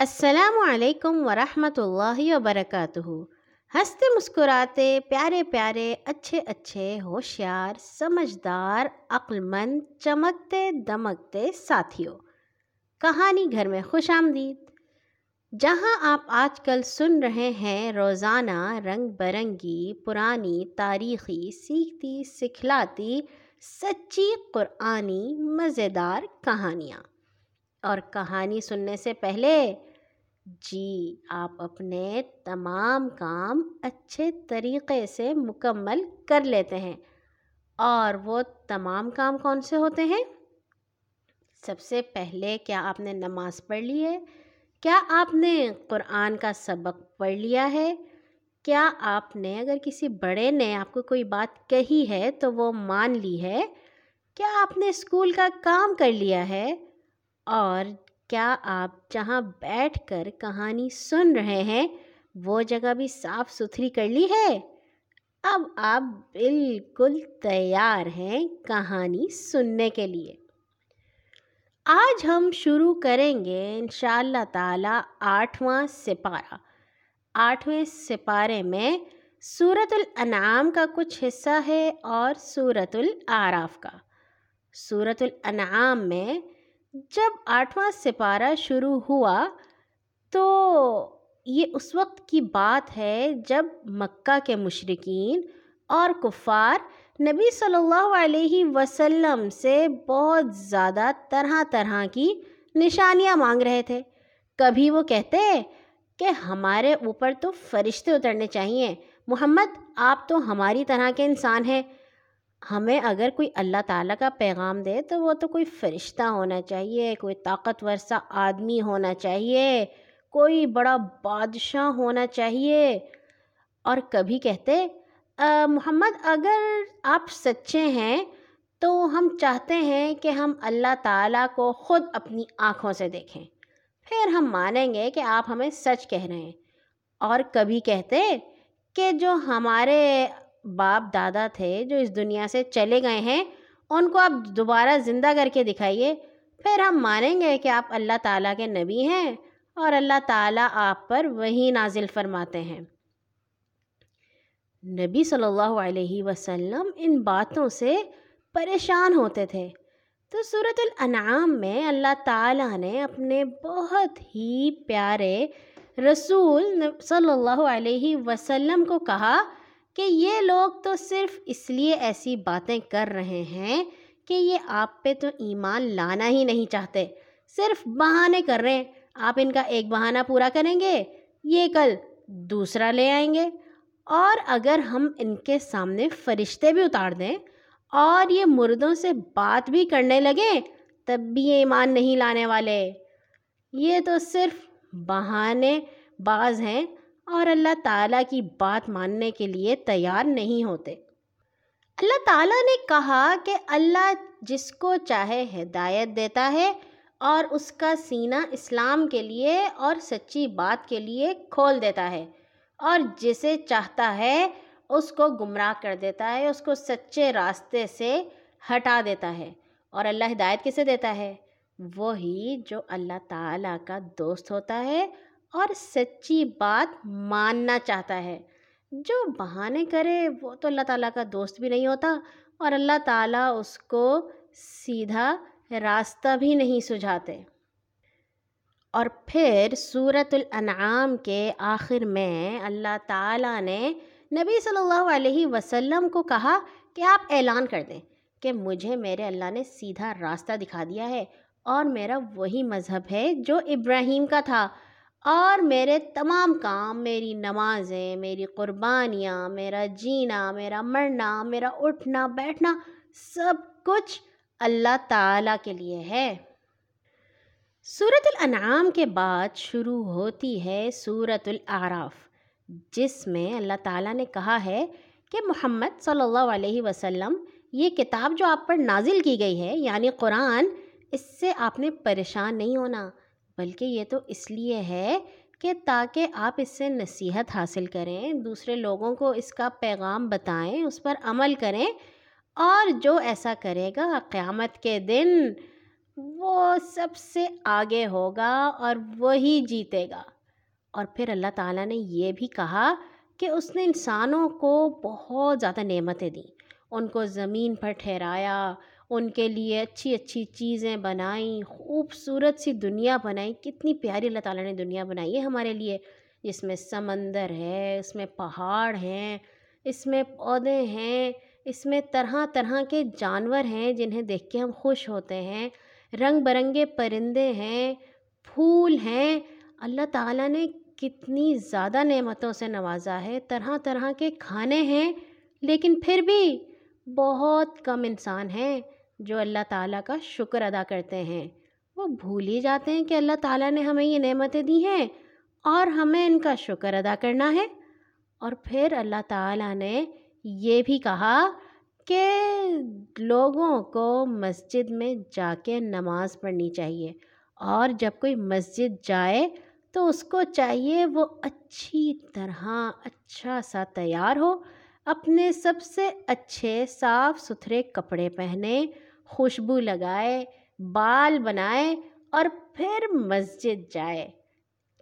السلام علیکم ورحمۃ اللہ وبرکاتہ۔ ہنستے مسکراتے، پیارے پیارے، اچھے اچھے، ہوشیار، سمجھدار، عقلمند، چمکتے، دمکتے ساتھیوں۔ کہانی گھر میں خوش آمدید۔ جہاں آپ آج کل سن رہے ہیں، روزانہ رنگ برنگی، پرانی تاریخی، سیکھتی، سکھلاتی، سچی قرآنی، مزیدار کہانیاں۔ اور کہانی سننے سے پہلے جی آپ اپنے تمام کام اچھے طریقے سے مکمل کر لیتے ہیں۔ اور وہ تمام کام کون سے ہوتے ہیں؟ سب سے پہلے کیا آپ نے نماز پڑھ لی ہے؟ کیا آپ نے قرآن کا سبق پڑھ لیا ہے؟ کیا آپ نے اگر کسی بڑے نے آپ کو کوئی بات کہی ہے تو وہ مان لی ہے؟ کیا آپ نے اسکول کا کام کر لیا ہے؟ اور کیا آپ جہاں بیٹھ کر کہانی سن رہے ہیں، وہ جگہ بھی صاف ستھری کر لی ہے؟ اب آپ بالکل تیار ہیں کہانی سننے کے لیے۔ آج ہم شروع کریں گے ان شاء اللہ تعالیٰ آٹھواں سپارہ۔ آٹھویں سپارے میں صورت الانعام کا کچھ حصہ ہے اور صورت العراف کا۔ صورت الانعام میں جب آٹھواں سپارہ شروع ہوا تو یہ اس وقت کی بات ہے جب مکہ کے مشرقین اور کفار نبی صلی اللہ علیہ وسلم سے بہت زیادہ طرح طرح کی نشانیاں مانگ رہے تھے۔ کبھی وہ کہتے کہ ہمارے اوپر تو فرشتے اترنے چاہیے محمد، آپ تو ہماری طرح کے انسان ہیں۔ ہمیں اگر کوئی اللہ تعالیٰ کا پیغام دے تو وہ تو کوئی فرشتہ ہونا چاہیے، کوئی طاقتور سا آدمی ہونا چاہیے، کوئی بڑا بادشاہ ہونا چاہیے۔ اور کبھی کہتے محمد، اگر آپ سچے ہیں تو ہم چاہتے ہیں کہ ہم اللہ تعالیٰ کو خود اپنی آنکھوں سے دیکھیں۔ پھر ہم مانیں گے کہ آپ ہمیں سچ کہہ رہے ہیں۔ اور کبھی کہتے کہ جو ہمارے باپ دادا تھے جو اس دنیا سے چلے گئے ہیں، ان کو آپ دوبارہ زندہ کر کے دکھائیے، پھر ہم مانیں گے کہ آپ اللہ تعالیٰ کے نبی ہیں اور اللہ تعالیٰ آپ پر وہی نازل فرماتے ہیں۔ نبی صلی اللہ علیہ وسلم ان باتوں سے پریشان ہوتے تھے۔ تو صورت الانعام میں اللہ تعالیٰ نے اپنے بہت ہی پیارے رسول صلی اللہ علیہ وسلم کو کہا کہ یہ لوگ تو صرف اس لیے ایسی باتیں کر رہے ہیں کہ یہ آپ پہ تو ایمان لانا ہی نہیں چاہتے۔ صرف بہانے کر رہے ہیں۔ آپ ان کا ایک بہانہ پورا کریں گے، یہ کل دوسرا لے آئیں گے۔ اور اگر ہم ان کے سامنے فرشتے بھی اتار دیں اور یہ مردوں سے بات بھی کرنے لگیں، تب بھی یہ ایمان نہیں لانے والے۔ یہ تو صرف بہانے باز ہیں۔ اور اللہ تعالیٰ کی بات ماننے کے لیے تیار نہیں ہوتے۔ اللہ تعالیٰ نے کہا کہ اللہ جس کو چاہے ہدایت دیتا ہے اور اس کا سینہ اسلام کے لیے اور سچی بات کے لیے کھول دیتا ہے اور جسے چاہتا ہے اس کو گمراہ کر دیتا ہے، اس کو سچے راستے سے ہٹا دیتا ہے اور اللہ ہدایت کسے دیتا ہے؟ وہی جو اللہ تعالیٰ کا دوست ہوتا ہے اور سچی بات ماننا چاہتا ہے۔ جو بہانے کرے وہ تو اللہ تعالیٰ کا دوست بھی نہیں ہوتا اور اللہ تعالیٰ اس کو سیدھا راستہ بھی نہیں سجھاتے۔ اور پھر صورت الانعام کے آخر میں اللہ تعالیٰ نے نبی صلی اللہ علیہ وسلم کو کہا کہ آپ اعلان کر دیں کہ مجھے میرے اللہ نے سیدھا راستہ دکھا دیا ہے اور میرا وہی مذہب ہے جو ابراہیم کا تھا۔ اور میرے تمام کام، میری نمازیں، میری قربانیاں، میرا جینا، میرا مرنا، میرا اٹھنا، بیٹھنا، سب کچھ اللہ تعالیٰ کے لیے ہے۔ صورت الانعام کے بعد شروع ہوتی ہے صورت العراف جس میں اللہ تعالیٰ نے کہا ہے کہ محمد صلی اللہ علیہ وسلم یہ کتاب جو آپ پر نازل کی گئی ہے یعنی قرآن، اس سے آپ نے پریشان نہیں ہونا۔ بلکہ یہ تو اس لیے ہے کہ تاکہ آپ اس سے نصیحت حاصل کریں، دوسرے لوگوں کو اس کا پیغام بتائیں، اس پر عمل کریں اور جو ایسا کرے گا، قیامت کے دن وہ سب سے آگے ہوگا اور وہی جیتے گا۔ اور پھر اللہ تعالیٰ نے یہ بھی کہا کہ اس نے انسانوں کو بہت زیادہ نعمتیں دیں۔ ان کو زمین پر ٹھہرایا ان کے لیے اچھی اچھی چیزیں بنائیں، خوبصورت سی دنیا بنائی کتنی پیاری اللہ تعالیٰ نے دنیا بنائی ہے ہمارے لیے۔ جس میں سمندر ہے، اس میں پہاڑ ہیں، اس میں پودے ہیں، اس میں طرح طرح کے جانور ہیں جنہیں دیکھ کے ہم خوش ہوتے ہیں۔ رنگ برنگے پرندے ہیں، پھول ہیں۔ اللہ تعالیٰ نے کتنی زیادہ نعمتوں سے نوازا ہے۔ طرح طرح کے کھانے ہیں، لیکن پھر بھی بہت کم انسان ہیں۔ جو اللہ تعالیٰ کا شکر ادا کرتے ہیں۔ وہ بھول ہی جاتے ہیں کہ اللہ تعالیٰ نے ہمیں یہ نعمتیں دی ہیں اور ہمیں ان کا شکر ادا کرنا ہے۔ اور پھر اللہ تعالیٰ نے یہ بھی کہا کہ لوگوں کو مسجد میں جا کے نماز پڑھنی چاہیے اور جب کوئی مسجد جائے تو اس کو چاہیے وہ اچھی طرح اچھا سا تیار ہو، اپنے سب سے اچھے صاف ستھرے کپڑے پہنے خوشبو لگائے، بال بنائے اور پھر مسجد جائے۔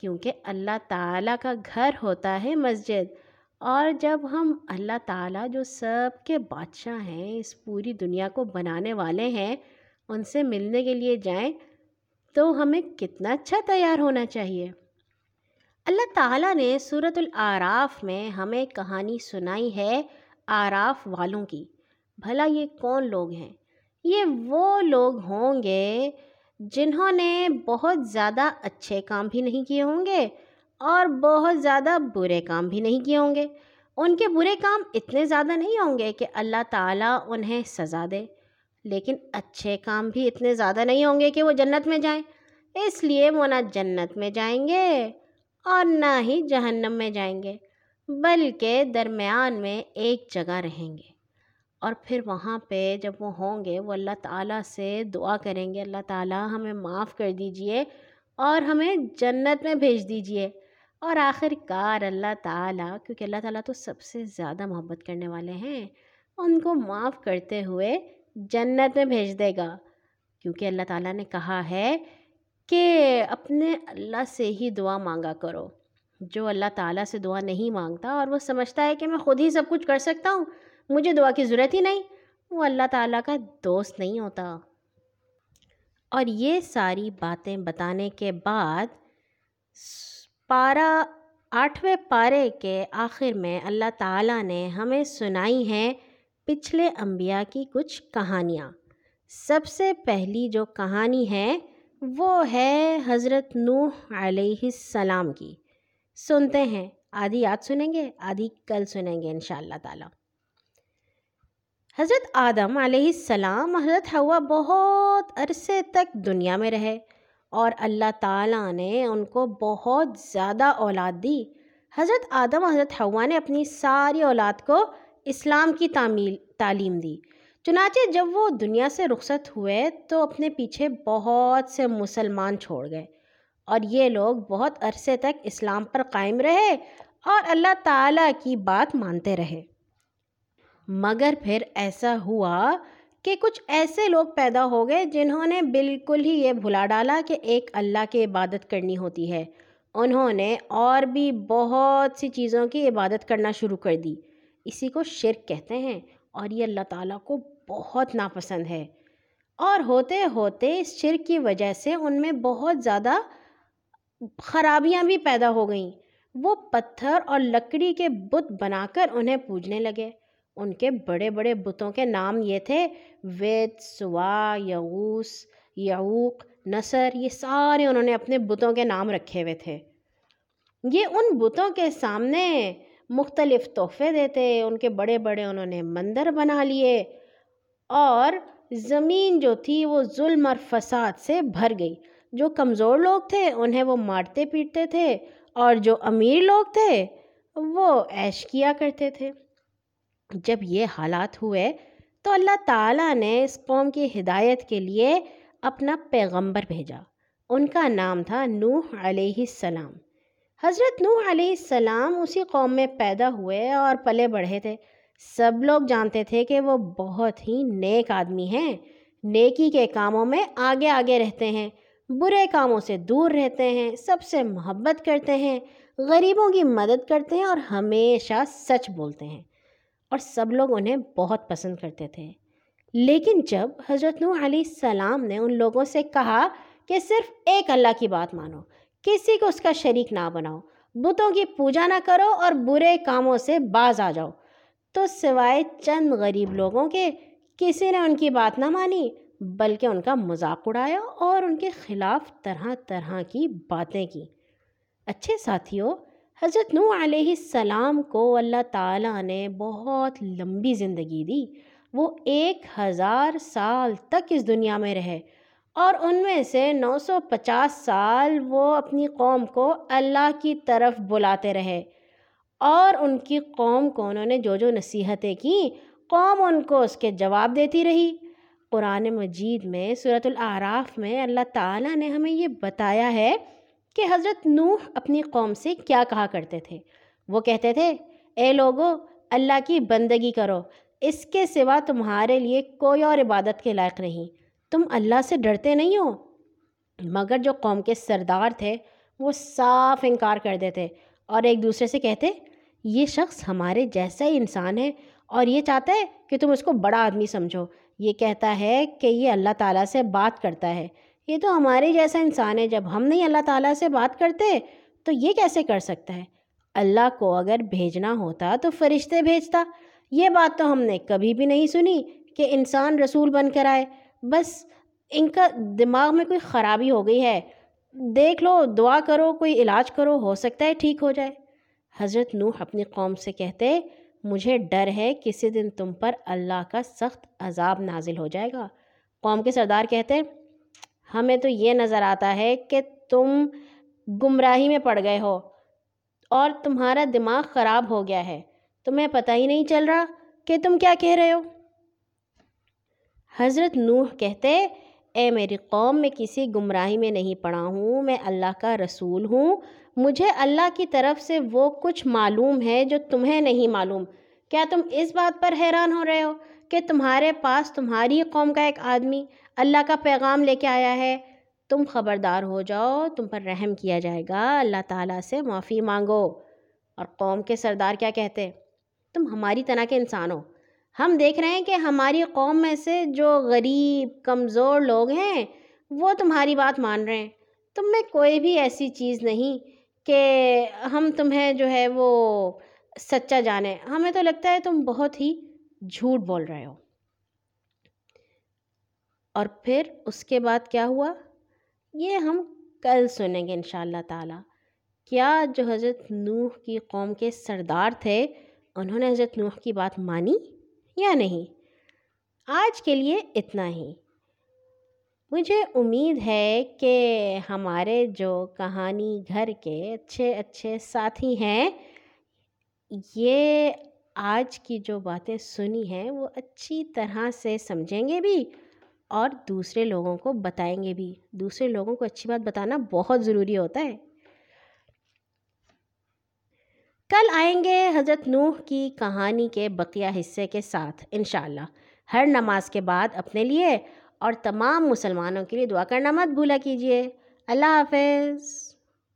کیونکہ اللہ تعالیٰ کا گھر ہوتا ہے مسجد، اور جب ہم اللہ تعالیٰ جو سب کے بادشاہ ہیں، اس پوری دنیا کو بنانے والے ہیں، ان سے ملنے کے لیے جائیں، تو ہمیں کتنا اچھا تیار ہونا چاہیے۔ اللہ تعالیٰ نے صورت العراف میں ہمیں کہانی سنائی ہے آراف والوں کی۔ بھلا یہ کون لوگ ہیں؟ یہ وہ لوگ ہوں گے جنہوں نے بہت زیادہ اچھے کام بھی نہیں کیے ہوں گے اور بہت زیادہ برے کام بھی نہیں کیے ہوں گے۔ ان کے برے کام اتنے زیادہ نہیں ہوں گے کہ اللہ تعالیٰ انہیں سزا دے، لیکن اچھے کام بھی اتنے زیادہ نہیں ہوں گے کہ وہ جنت میں جائیں۔ اس لیے وہ نہ جنت میں جائیں گے اور نہ ہی جہنم میں جائیں گے، بلکہ درمیان میں ایک جگہ رہیں گے۔ اور پھر وہاں پہ جب وہ ہوں گے، وہ اللہ تعالیٰ سے دعا کریں گے، اللہ تعالیٰ ہمیں معاف کر دیجیے اور ہمیں جنت میں بھیج دیجیے۔ اور آخر کار اللہ تعالیٰ، کیونکہ اللہ تعالیٰ تو سب سے زیادہ محبت کرنے والے ہیں، ان کو معاف کرتے ہوئے جنت میں بھیج دے گا۔ کیونکہ اللہ تعالیٰ نے کہا ہے کہ اپنے اللہ سے ہی دعا مانگا کرو۔ جو اللہ تعالیٰ سے دعا نہیں مانگتا اور وہ سمجھتا ہے کہ میں خود ہی سب کچھ کر سکتا ہوں مجھے دعا کی ضرورت ہی نہیں۔ وہ اللہ تعالیٰ کا دوست نہیں ہوتا۔ اور یہ ساری باتیں بتانے کے بعد پارا آٹھویں پارے کے آخر میں اللہ تعالیٰ نے ہمیں سنائی ہیں پچھلے انبیاء کی کچھ کہانیاں۔ سب سے پہلی جو کہانی ہے وہ ہے حضرت نوح علیہ السلام کی۔ سنتے ہیں، آدھی یاد سنیں گے، آدھی کل سنیں گے ان شاء اللہ تعالیٰ۔ حضرت آدم علیہ السلام، حضرت ہوا بہت عرصے تک دنیا میں رہے اور اللہ تعالیٰ نے ان کو بہت زیادہ اولاد دی۔ حضرت آدم حضرت ہوا نے اپنی ساری اولاد کو اسلام کی تعمیل، تعلیم دی۔ چنانچہ جب وہ دنیا سے رخصت ہوئے تو اپنے پیچھے بہت سے مسلمان چھوڑ گئے اور یہ لوگ بہت عرصے تک اسلام پر قائم رہے اور اللہ تعالیٰ کی بات مانتے رہے۔ مگر پھر ایسا ہوا کہ کچھ ایسے لوگ پیدا ہو گئے جنہوں نے بالکل ہی یہ بھلا ڈالا کہ ایک اللہ کی عبادت کرنی ہوتی ہے۔ انہوں نے اور بھی بہت سی چیزوں کی عبادت کرنا شروع کر دی۔ اسی کو شرک کہتے ہیں اور یہ اللہ تعالیٰ کو بہت ناپسند ہے۔ اور ہوتے ہوتے اس شرک کی وجہ سے ان میں بہت زیادہ خرابیاں بھی پیدا ہو گئیں۔ وہ پتھر اور لکڑی کے بت بنا کر انہیں پوجنے لگے۔ ان کے بڑے بڑے بتوں کے نام یہ تھے، وید، سوا یغوس یعوق، نصر، یہ سارے انہوں نے اپنے بتوں کے نام رکھے ہوئے تھے۔ یہ ان بتوں کے سامنے مختلف تحفے دیتے، ان کے بڑے بڑے انہوں نے مندر بنا لیے اور زمین جو تھی وہ ظلم اور فساد سے بھر گئی۔ جو کمزور لوگ تھے، انہیں وہ مارتے پیٹتے تھے اور جو امیر لوگ تھے، وہ عیش کیا کرتے تھے۔ جب یہ حالات ہوئے تو اللہ تعالیٰ نے اس قوم کی ہدایت کے لیے اپنا پیغمبر بھیجا۔ ان کا نام تھا نوح علیہ السلام۔ حضرت نوح علیہ السلام اسی قوم میں پیدا ہوئے اور پلے بڑھے تھے۔ سب لوگ جانتے تھے کہ وہ بہت ہی نیک آدمی ہیں۔ نیکی کے کاموں میں آگے آگے رہتے ہیں۔ برے کاموں سے دور رہتے ہیں۔ سب سے محبت کرتے ہیں۔ غریبوں کی مدد کرتے ہیں اور ہمیشہ سچ بولتے ہیں۔ اور سب لوگ انہیں بہت پسند کرتے تھے۔ لیکن جب حضرت نوح علیہ السلام نے ان لوگوں سے کہا کہ صرف ایک اللہ کی بات مانو، کسی کو اس کا شریک نہ بناؤ، بتوں کی پوجا نہ کرو اور برے کاموں سے باز آ جاؤ، تو سوائے چند غریب لوگوں کے کسی نے ان کی بات نہ مانی، بلکہ ان کا مذاق اڑایا اور ان کے خلاف طرح طرح کی باتیں کی۔ اچھے ساتھیوں حضرت نو علیہ السلام کو اللہ تعالیٰ نے بہت لمبی زندگی دی۔ وہ ایک ہزار سال تک اس دنیا میں رہے اور ان میں سے نو سو پچاس سال وہ اپنی قوم کو اللہ کی طرف بلاتے رہے اور ان کی قوم کو انہوں نے جو جو نصیحتیں کیں، قوم ان کو اس کے جواب دیتی رہی۔ قرآن مجید میں صورت العراف میں اللہ تعالیٰ نے ہمیں یہ بتایا ہے کہ حضرت نوح اپنی قوم سے کیا کہا کرتے تھے؟ وہ کہتے تھے، اے لوگو، اللہ کی بندگی کرو، اس کے سوا تمہارے لیے کوئی اور عبادت کے لائق نہیں۔ تم اللہ سے ڈرتے نہیں ہو؟ مگر جو قوم کے سردار تھے، وہ صاف انکار کر دیتے اور ایک دوسرے سے کہتے، یہ شخص ہمارے جیسا ہی انسان ہے اور یہ چاہتا ہے کہ تم اس کو بڑا آدمی سمجھو۔ یہ کہتا ہے کہ یہ اللہ تعالیٰ سے بات کرتا ہے۔ یہ تو ہمارے جیسا انسان ہے، جب ہم نہیں اللہ تعالیٰ سے بات کرتے، تو یہ کیسے کر سکتا ہے؟ اللہ کو اگر بھیجنا ہوتا تو فرشتے بھیجتا۔ یہ بات تو ہم نے کبھی بھی نہیں سنی کہ انسان رسول بن کر آئے۔ بس ان کا دماغ میں کوئی خرابی ہو گئی ہے۔ دیکھ لو، دعا کرو، کوئی علاج کرو، ہو سکتا ہے ٹھیک ہو جائے۔ حضرت نوح اپنی قوم سے کہتے، مجھے ڈر ہے کسی دن تم پر اللہ کا سخت عذاب نازل ہو جائے گا۔ قوم کے سردار کہتے ہمیں تو یہ نظر آتا ہے کہ تم گمراہی میں پڑ گئے ہو اور تمہارا دماغ خراب ہو گیا ہے۔ تمہیں پتہ ہی نہیں چل رہا کہ تم کیا کہہ رہے ہو۔ حضرت نوح کہتے، اے میری قوم، میں کسی گمراہی میں نہیں پڑا ہوں، میں اللہ کا رسول ہوں۔ مجھے اللہ کی طرف سے وہ کچھ معلوم ہے جو تمہیں نہیں معلوم۔ کیا تم اس بات پر حیران ہو رہے ہو کہ تمہارے پاس تمہاری قوم کا ایک آدمی اللہ کا پیغام لے کے آیا ہے، تم خبردار ہو جاؤ، تم پر رحم کیا جائے گا، اللہ تعالیٰ سے معافی مانگو۔ اور قوم کے سردار کیا کہتے تم ہماری طرح کے انسان ہو۔ ہم دیکھ رہے ہیں کہ ہماری قوم میں سے جو غریب، کمزور لوگ ہیں، وہ تمہاری بات مان رہے ہیں۔ تم میں کوئی بھی ایسی چیز نہیں کہ ہم تمہیں جو ہے وہ سچا جانیں ہمیں تو لگتا ہے تم بہت ہی جھوٹ بول رہے ہو۔ اور پھر اس کے بعد کیا ہوا؟ یہ ہم کل سنیں گے ان شاء اللہ تعالیٰ۔ کیا جو حضرت نوح کی قوم کے سردار تھے، انہوں نے حضرت نوح کی بات مانی یا نہیں؟ آج کے لیے اتنا ہی۔ مجھے امید ہے کہ ہمارے جو کہانی گھر کے اچھے اچھے ساتھی ہیں، یہ آج کی جو باتیں سنی ہیں، وہ اچھی طرح سے سمجھیں گے بھی۔ اور دوسرے لوگوں کو بتائیں گے بھی۔ دوسرے لوگوں کو اچھی بات بتانا بہت ضروری ہوتا ہے۔ کل آئیں گے حضرت نوح کی کہانی کے بقیہ حصے کے ساتھ، انشاءاللہ۔ ہر نماز کے بعد اپنے لیے اور تمام مسلمانوں کے لیے دعا کرنا مت بھولا کیجیے اللہ حافظ۔